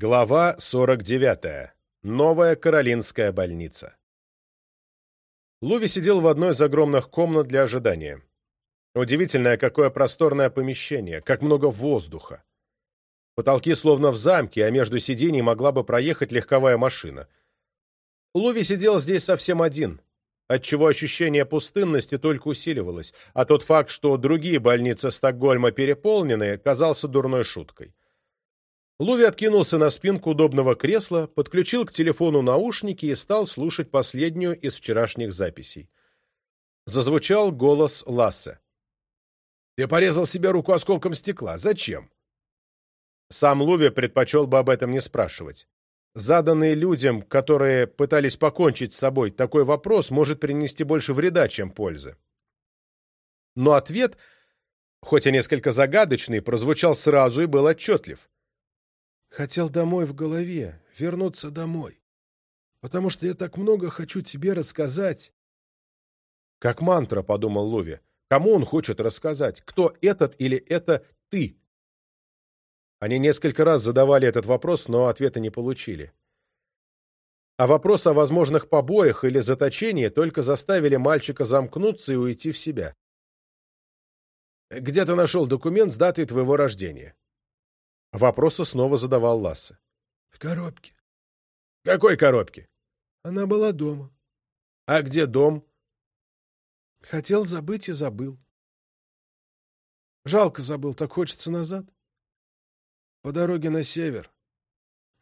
Глава 49. Новая Каролинская больница. Луви сидел в одной из огромных комнат для ожидания. Удивительное, какое просторное помещение, как много воздуха. Потолки словно в замке, а между сидений могла бы проехать легковая машина. Луви сидел здесь совсем один, отчего ощущение пустынности только усиливалось, а тот факт, что другие больницы Стокгольма переполнены, казался дурной шуткой. Луви откинулся на спинку удобного кресла, подключил к телефону наушники и стал слушать последнюю из вчерашних записей. Зазвучал голос Лассе. «Ты порезал себе руку осколком стекла. Зачем?» Сам Луви предпочел бы об этом не спрашивать. Заданный людям, которые пытались покончить с собой, такой вопрос может принести больше вреда, чем пользы. Но ответ, хоть и несколько загадочный, прозвучал сразу и был отчетлив. Хотел домой в голове, вернуться домой. Потому что я так много хочу тебе рассказать. Как мантра, подумал Луви. Кому он хочет рассказать? Кто этот или это ты? Они несколько раз задавали этот вопрос, но ответа не получили. А вопрос о возможных побоях или заточении только заставили мальчика замкнуться и уйти в себя. «Где ты нашел документ с датой твоего рождения?» Вопроса снова задавал Лассе. — В коробке. — Какой коробке? — Она была дома. — А где дом? — Хотел забыть и забыл. — Жалко забыл, так хочется назад. — По дороге на север.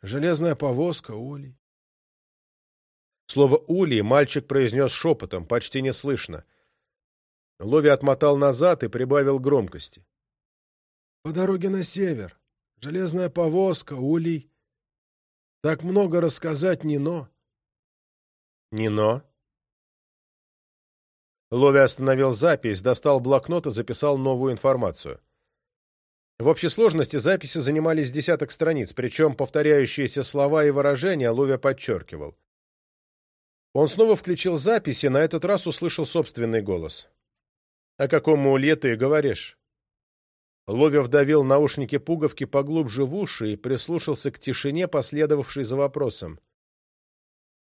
Железная повозка, улей. Слово «улей» мальчик произнес шепотом, почти неслышно. Лови отмотал назад и прибавил громкости. — По дороге на север. — Железная повозка, улей. Так много рассказать Нино. Нино? Лови остановил запись, достал блокнот и записал новую информацию. В общей сложности записи занимались десяток страниц, причем повторяющиеся слова и выражения Лови подчеркивал. Он снова включил запись и на этот раз услышал собственный голос. «О каком улье ты говоришь?» Ловев давил наушники пуговки поглубже в уши и прислушался к тишине, последовавшей за вопросом.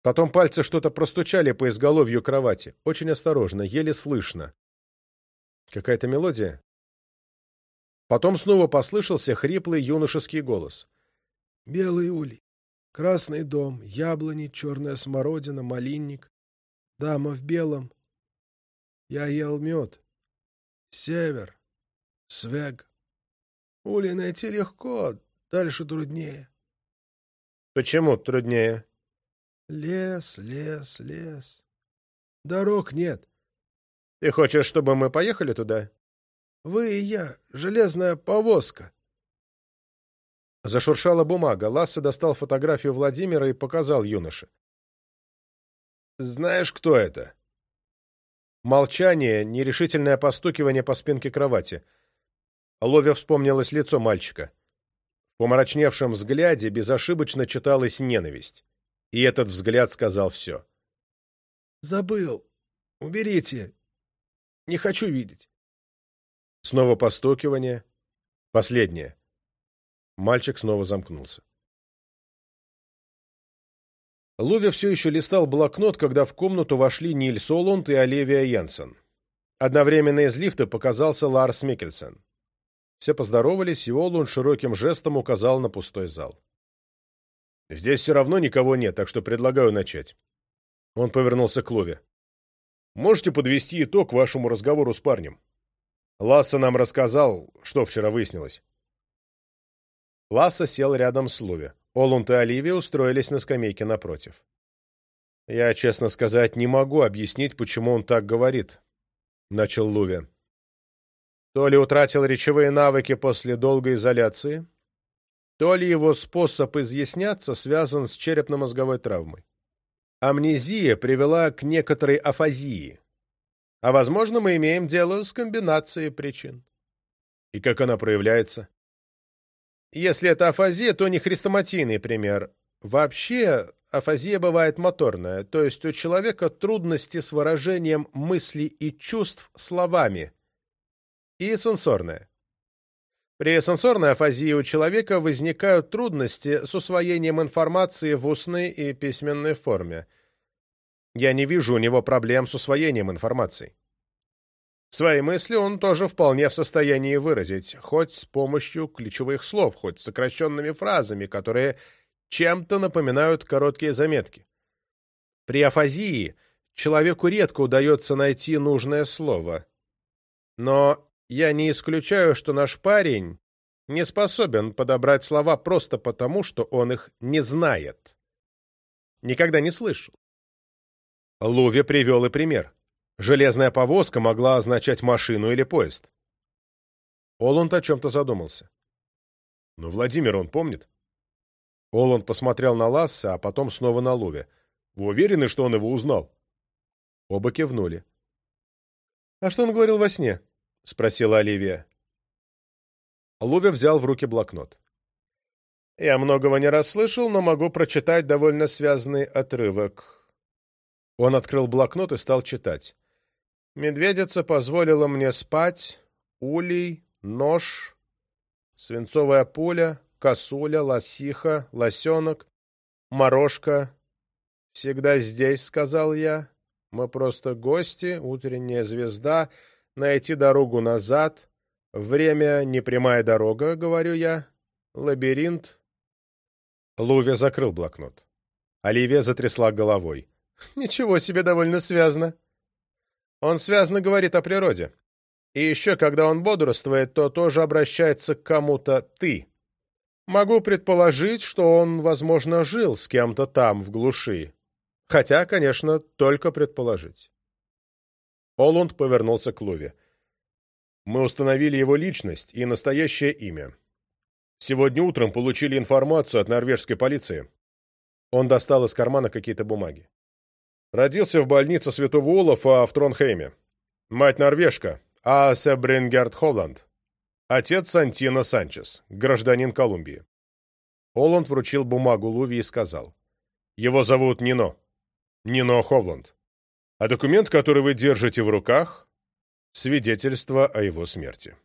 Потом пальцы что-то простучали по изголовью кровати. Очень осторожно, еле слышно. Какая-то мелодия? Потом снова послышался хриплый юношеский голос. «Белый улей, красный дом, яблони, черная смородина, малинник, дама в белом. Я ел мед. Север». Свег. Ули, найти легко, дальше труднее. Почему труднее? Лес, лес, лес. Дорог нет. Ты хочешь, чтобы мы поехали туда? Вы и я, железная повозка. Зашуршала бумага. Ласса достал фотографию Владимира и показал юноше. «Знаешь, кто это?» Молчание, нерешительное постукивание по спинке кровати — Аловья вспомнилось лицо мальчика. В помрачневшем взгляде безошибочно читалась ненависть. И этот взгляд сказал все. «Забыл. Уберите. Не хочу видеть». Снова постукивание. Последнее. Мальчик снова замкнулся. Луви все еще листал блокнот, когда в комнату вошли Ниль Солунд и Оливия Йенсен. Одновременно из лифта показался Ларс Микельсен. Все поздоровались, и Олун широким жестом указал на пустой зал. «Здесь все равно никого нет, так что предлагаю начать». Он повернулся к Лове. «Можете подвести итог вашему разговору с парнем?» Ласса нам рассказал, что вчера выяснилось. Ласса сел рядом с Лови. Олунт и Оливия устроились на скамейке напротив. «Я, честно сказать, не могу объяснить, почему он так говорит», — начал Луви. То ли утратил речевые навыки после долгой изоляции, то ли его способ изъясняться связан с черепно-мозговой травмой. Амнезия привела к некоторой афазии, а, возможно, мы имеем дело с комбинацией причин. И как она проявляется? Если это афазия, то не хрестоматийный пример. Вообще, афазия бывает моторная, то есть у человека трудности с выражением мыслей и чувств словами – и сенсорная. При сенсорной афазии у человека возникают трудности с усвоением информации в устной и письменной форме. Я не вижу у него проблем с усвоением информации. Свои мысли он тоже вполне в состоянии выразить, хоть с помощью ключевых слов, хоть сокращенными фразами, которые чем-то напоминают короткие заметки. При афазии человеку редко удается найти нужное слово. Но я не исключаю, что наш парень не способен подобрать слова просто потому, что он их не знает. Никогда не слышал. Луви привел и пример. Железная повозка могла означать машину или поезд. Оланд о чем-то задумался. «Ну, Владимир, он помнит?» Оланд посмотрел на Ласса, а потом снова на Луви. «Вы уверены, что он его узнал?» Оба кивнули. «А что он говорил во сне?» — спросила Оливия. Луви взял в руки блокнот. «Я многого не расслышал, но могу прочитать довольно связанный отрывок». Он открыл блокнот и стал читать. «Медведица позволила мне спать, улей, нож, свинцовая пуля, косуля, лосиха, лосенок, морожка. Всегда здесь, — сказал я. Мы просто гости, утренняя звезда, найти дорогу назад, время — непрямая дорога, — говорю я, — лабиринт. Луви закрыл блокнот. Оливия затрясла головой. «Ничего себе, довольно связано!» Он связно говорит о природе. И еще, когда он бодрствует, то тоже обращается к кому-то «ты». Могу предположить, что он, возможно, жил с кем-то там, в глуши. Хотя, конечно, только предположить. Холланд повернулся к Луве. «Мы установили его личность и настоящее имя. Сегодня утром получили информацию от норвежской полиции». Он достал из кармана какие-то бумаги. Родился в больнице Святого Олафа в Тронхейме. Мать норвежка, Ааса Брингерт Холланд. Отец Сантино Санчес, гражданин Колумбии. Холланд вручил бумагу Луви и сказал. «Его зовут Нино. Нино Холланд» а документ, который вы держите в руках, свидетельство о его смерти.